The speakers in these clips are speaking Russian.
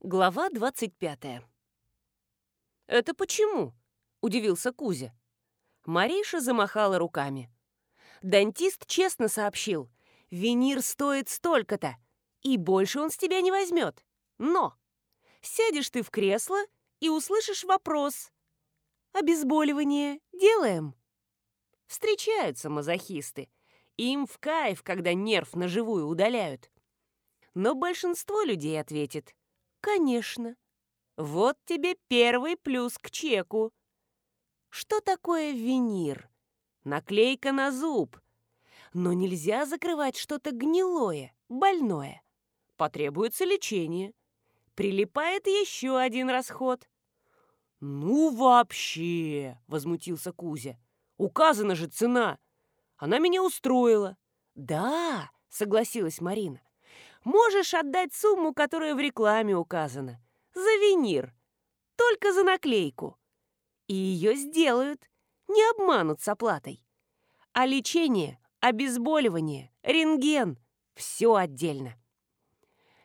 Глава 25. «Это почему?» – удивился Кузя. Мариша замахала руками. Дантист честно сообщил. «Винир стоит столько-то, и больше он с тебя не возьмет. Но сядешь ты в кресло и услышишь вопрос. Обезболивание делаем?» Встречаются мазохисты. Им в кайф, когда нерв на живую удаляют. Но большинство людей ответит – Конечно. Вот тебе первый плюс к чеку. Что такое винир? Наклейка на зуб. Но нельзя закрывать что-то гнилое, больное. Потребуется лечение. Прилипает еще один расход. «Ну вообще!» — возмутился Кузя. «Указана же цена. Она меня устроила». «Да!» — согласилась Марина можешь отдать сумму, которая в рекламе указана. За винир. Только за наклейку. И ее сделают. Не обманут с оплатой. А лечение, обезболивание, рентген – все отдельно.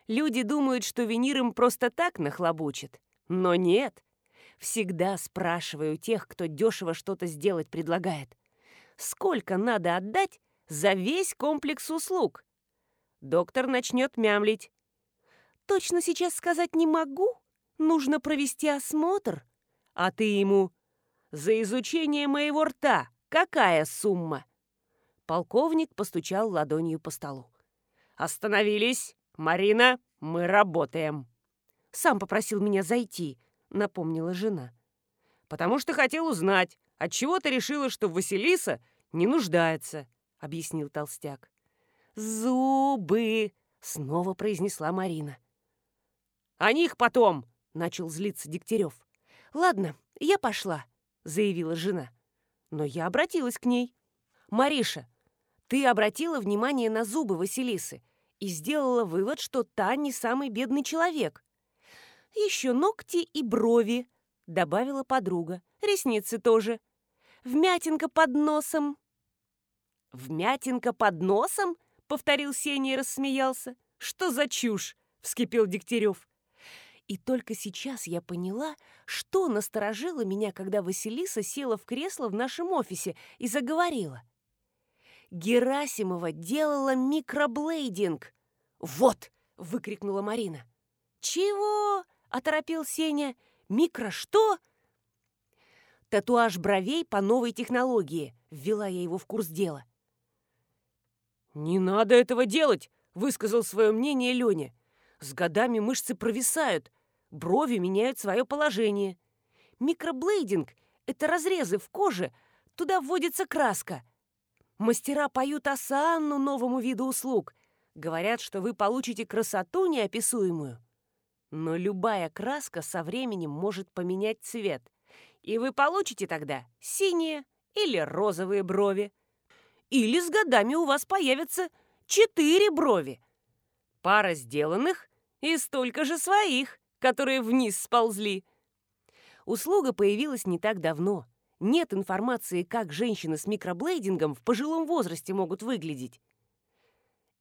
Люди думают, что винир им просто так нахлобучит. Но нет. Всегда спрашиваю тех, кто дешево что-то сделать предлагает. Сколько надо отдать за весь комплекс услуг? Доктор начнет мямлить. «Точно сейчас сказать не могу. Нужно провести осмотр». А ты ему «За изучение моего рта какая сумма?» Полковник постучал ладонью по столу. «Остановились! Марина, мы работаем!» «Сам попросил меня зайти», — напомнила жена. «Потому что хотел узнать, отчего ты решила, что Василиса не нуждается», — объяснил толстяк. «Зубы!» — снова произнесла Марина. «О них потом!» — начал злиться Дегтярев. «Ладно, я пошла», — заявила жена. Но я обратилась к ней. «Мариша, ты обратила внимание на зубы Василисы и сделала вывод, что та не самый бедный человек. Еще ногти и брови», — добавила подруга. «Ресницы тоже. Вмятинка под носом». «Вмятинка под носом?» Повторил Сеня и рассмеялся. «Что за чушь?» — вскипел Дегтярев. И только сейчас я поняла, что насторожило меня, когда Василиса села в кресло в нашем офисе и заговорила. Герасимова делала микроблейдинг. «Вот!» — выкрикнула Марина. «Чего?» — оторопил Сеня. «Микро что?» «Татуаж бровей по новой технологии», — ввела я его в курс дела. «Не надо этого делать!» — высказал свое мнение Леня. «С годами мышцы провисают, брови меняют свое положение. Микроблейдинг — это разрезы в коже, туда вводится краска. Мастера поют осанну новому виду услуг. Говорят, что вы получите красоту неописуемую. Но любая краска со временем может поменять цвет. И вы получите тогда синие или розовые брови. Или с годами у вас появятся четыре брови. Пара сделанных и столько же своих, которые вниз сползли. Услуга появилась не так давно. Нет информации, как женщины с микроблейдингом в пожилом возрасте могут выглядеть.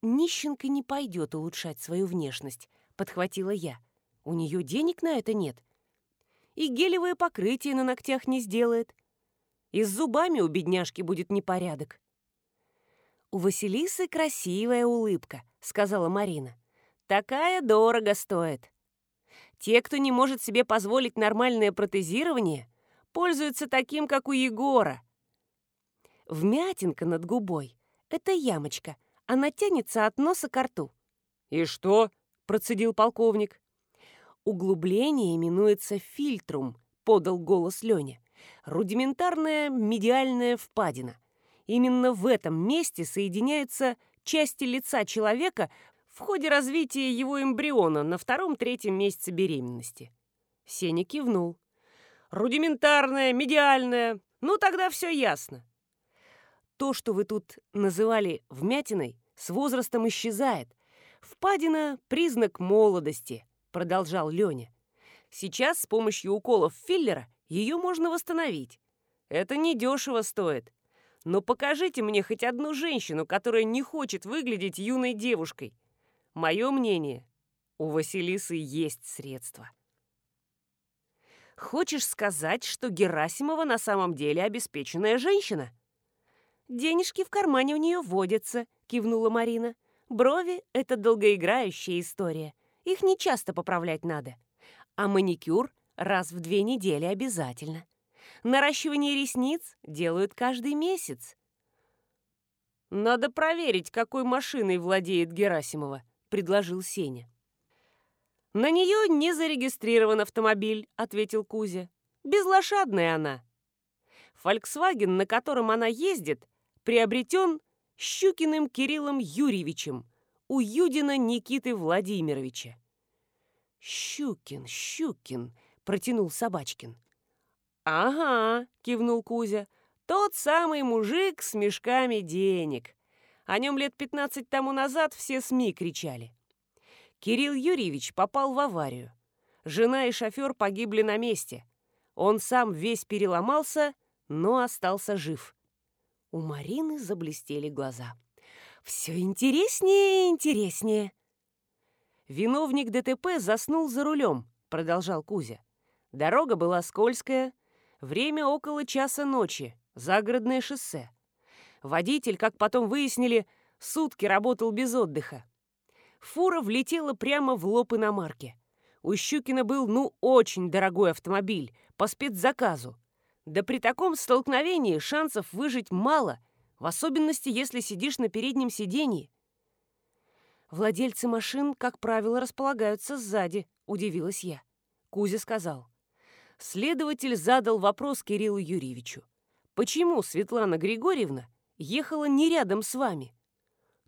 «Нищенка не пойдет улучшать свою внешность», — подхватила я. «У нее денег на это нет. И гелевое покрытие на ногтях не сделает. И с зубами у бедняжки будет непорядок. «У Василисы красивая улыбка», — сказала Марина. «Такая дорого стоит. Те, кто не может себе позволить нормальное протезирование, пользуются таким, как у Егора. Вмятинка над губой — это ямочка, она тянется от носа к рту». «И что?» — процедил полковник. «Углубление именуется фильтрум», — подал голос Леня. «Рудиментарная медиальная впадина. Именно в этом месте соединяются части лица человека в ходе развития его эмбриона на втором-третьем месяце беременности. Сеня кивнул. «Рудиментарная, медиальная. Ну, тогда все ясно. То, что вы тут называли вмятиной, с возрастом исчезает. Впадина — признак молодости», — продолжал Леня. «Сейчас с помощью уколов филлера ее можно восстановить. Это недешево стоит. Но покажите мне хоть одну женщину, которая не хочет выглядеть юной девушкой. Мое мнение, У Василисы есть средства. Хочешь сказать, что Герасимова на самом деле обеспеченная женщина? Денежки в кармане у нее водятся, кивнула Марина. Брови — это долгоиграющая история. Их не часто поправлять надо. А маникюр раз в две недели обязательно. Наращивание ресниц делают каждый месяц. «Надо проверить, какой машиной владеет Герасимова», — предложил Сеня. «На нее не зарегистрирован автомобиль», — ответил Кузя. «Безлошадная она». «Фольксваген, на котором она ездит, приобретен Щукиным Кириллом Юрьевичем у Юдина Никиты Владимировича. «Щукин, Щукин», — протянул Собачкин. «Ага», — кивнул Кузя, — «тот самый мужик с мешками денег. О нем лет пятнадцать тому назад все СМИ кричали. Кирилл Юрьевич попал в аварию. Жена и шофер погибли на месте. Он сам весь переломался, но остался жив. У Марины заблестели глаза. «Все интереснее и интереснее!» «Виновник ДТП заснул за рулем», — продолжал Кузя. «Дорога была скользкая, время около часа ночи, загородное шоссе. Водитель, как потом выяснили, сутки работал без отдыха. Фура влетела прямо в лоб иномарки. У Щукина был, ну, очень дорогой автомобиль, по спецзаказу. Да при таком столкновении шансов выжить мало, в особенности, если сидишь на переднем сиденье. Владельцы машин, как правило, располагаются сзади, удивилась я. Кузя сказал. Следователь задал вопрос Кириллу Юрьевичу. Почему Светлана Григорьевна ехала не рядом с вами?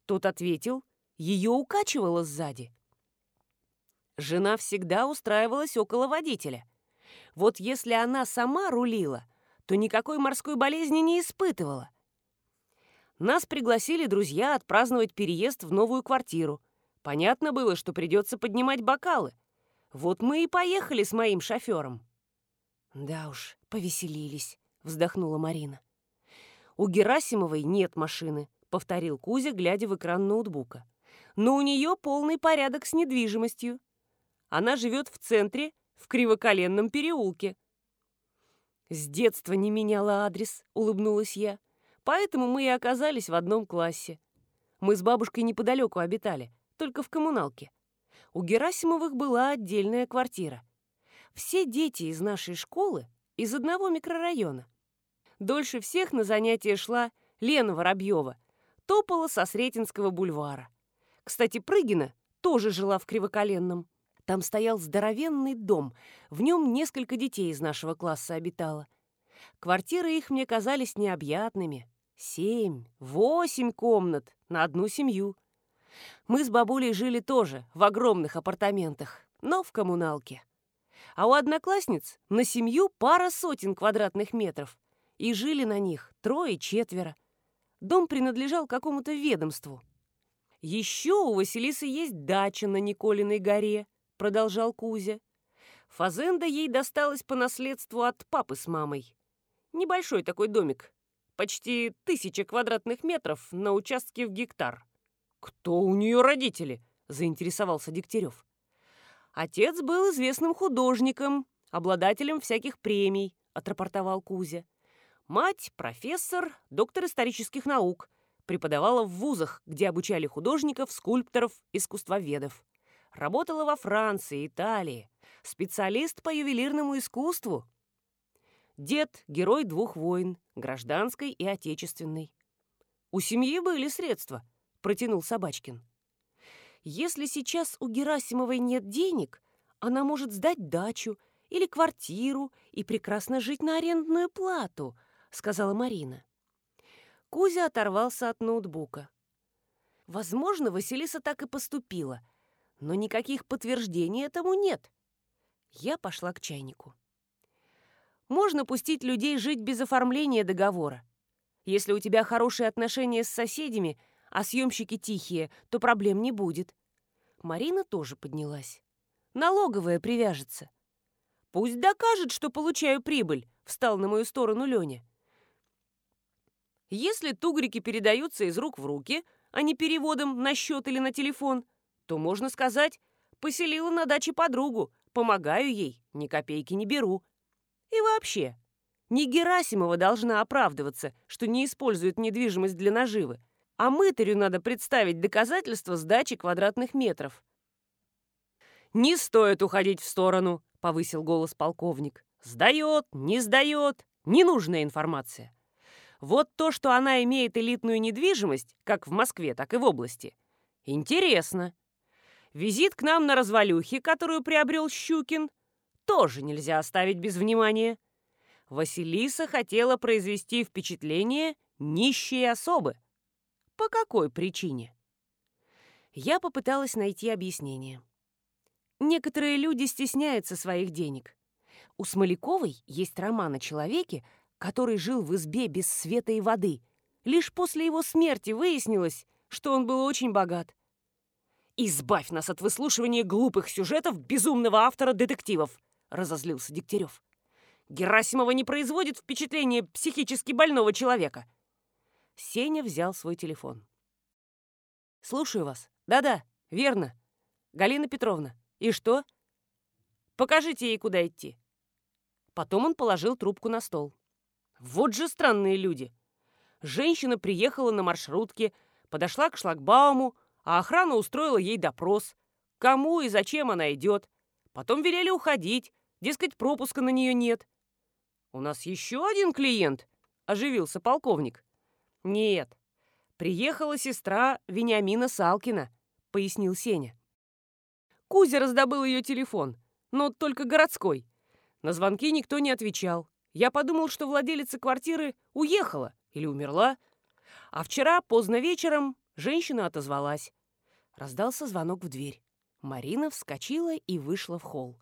Тот ответил, ее укачивало сзади. Жена всегда устраивалась около водителя. Вот если она сама рулила, то никакой морской болезни не испытывала. Нас пригласили друзья отпраздновать переезд в новую квартиру. Понятно было, что придется поднимать бокалы. Вот мы и поехали с моим шофером. «Да уж, повеселились», — вздохнула Марина. «У Герасимовой нет машины», — повторил Кузя, глядя в экран ноутбука. «Но у нее полный порядок с недвижимостью. Она живет в центре, в Кривоколенном переулке. «С детства не меняла адрес», — улыбнулась я. «Поэтому мы и оказались в одном классе. Мы с бабушкой неподалеку обитали, только в коммуналке. У Герасимовых была отдельная квартира. Все дети из нашей школы из одного микрорайона. Дольше всех на занятия шла Лена Воробьева, топала со Сретенского бульвара. Кстати, Прыгина тоже жила в Кривоколенном. Там стоял здоровенный дом, в нем несколько детей из нашего класса обитало. Квартиры их мне казались необъятными. Семь, восемь комнат на одну семью. Мы с бабулей жили тоже в огромных апартаментах, но в коммуналке. А у одноклассниц на семью пара сотен квадратных метров, и жили на них трое-четверо. Дом принадлежал какому-то ведомству. Еще у Василисы есть дача на Николиной горе, — продолжал Кузя. Фазенда ей досталась по наследству от папы с мамой. Небольшой такой домик, почти тысяча квадратных метров на участке в гектар. «Кто у нее родители?» — заинтересовался Дегтярев. «Отец был известным художником, обладателем всяких премий», — отрапортовал Кузя. «Мать — профессор, доктор исторических наук, преподавала в вузах, где обучали художников, скульпторов, искусствоведов. Работала во Франции, Италии. Специалист по ювелирному искусству. Дед – герой двух войн, гражданской и отечественной. У семьи были средства, протянул Собачкин. Если сейчас у Герасимовой нет денег, она может сдать дачу или квартиру и прекрасно жить на арендную плату, сказала Марина. Кузя оторвался от ноутбука. Возможно, Василиса так и поступила – но никаких подтверждений этому нет. Я пошла к чайнику. Можно пустить людей жить без оформления договора. Если у тебя хорошие отношения с соседями, а съемщики тихие, то проблем не будет. Марина тоже поднялась. Налоговая привяжется. Пусть докажет, что получаю прибыль, встал на мою сторону Леня. Если тугрики передаются из рук в руки, а не переводом на счет или на телефон, то можно сказать, Поселила на даче подругу. Помогаю ей, ни копейки не беру. И вообще, не Герасимова должна оправдываться, что не использует недвижимость для наживы, а мытарю надо представить доказательства сдачи квадратных метров. «Не стоит уходить в сторону», — повысил голос полковник. «Сдает, не сдает, ненужная информация. Вот то, что она имеет элитную недвижимость, как в Москве, так и в области. Интересно. Визит к нам на развалюхе, которую приобрел Щукин, тоже нельзя оставить без внимания. Василиса хотела произвести впечатление нищей особы. По какой причине? Я попыталась найти объяснение. Некоторые люди стесняются своих денег. У Смоляковой есть роман о человеке, который жил в избе без света и воды. Лишь после его смерти выяснилось, что он был очень богат. «Избавь нас от выслушивания глупых сюжетов безумного автора детективов!» — разозлился Дегтярев. Герасимова не производит впечатление психически больного человека. Сеня взял свой телефон. «Слушаю вас. Да-да, верно. Галина Петровна. И что? Покажите ей, куда идти». Потом он положил трубку на стол. «Вот же странные люди. Женщина приехала на маршрутке, подошла к шлагбауму, а охрана устроила ей допрос. Кому и зачем она идет. Потом велели уходить, дескать, пропуска на нее нет. «У нас еще один клиент?» – оживился полковник. «Нет, приехала сестра Вениамина Салкина», – пояснил Сеня. Кузя раздобыл ее телефон, но только городской. На звонки никто не отвечал. Я подумал, что владелица квартиры уехала или умерла. А вчера, поздно вечером, женщина отозвалась. Раздался звонок в дверь. Марина вскочила и вышла в холл.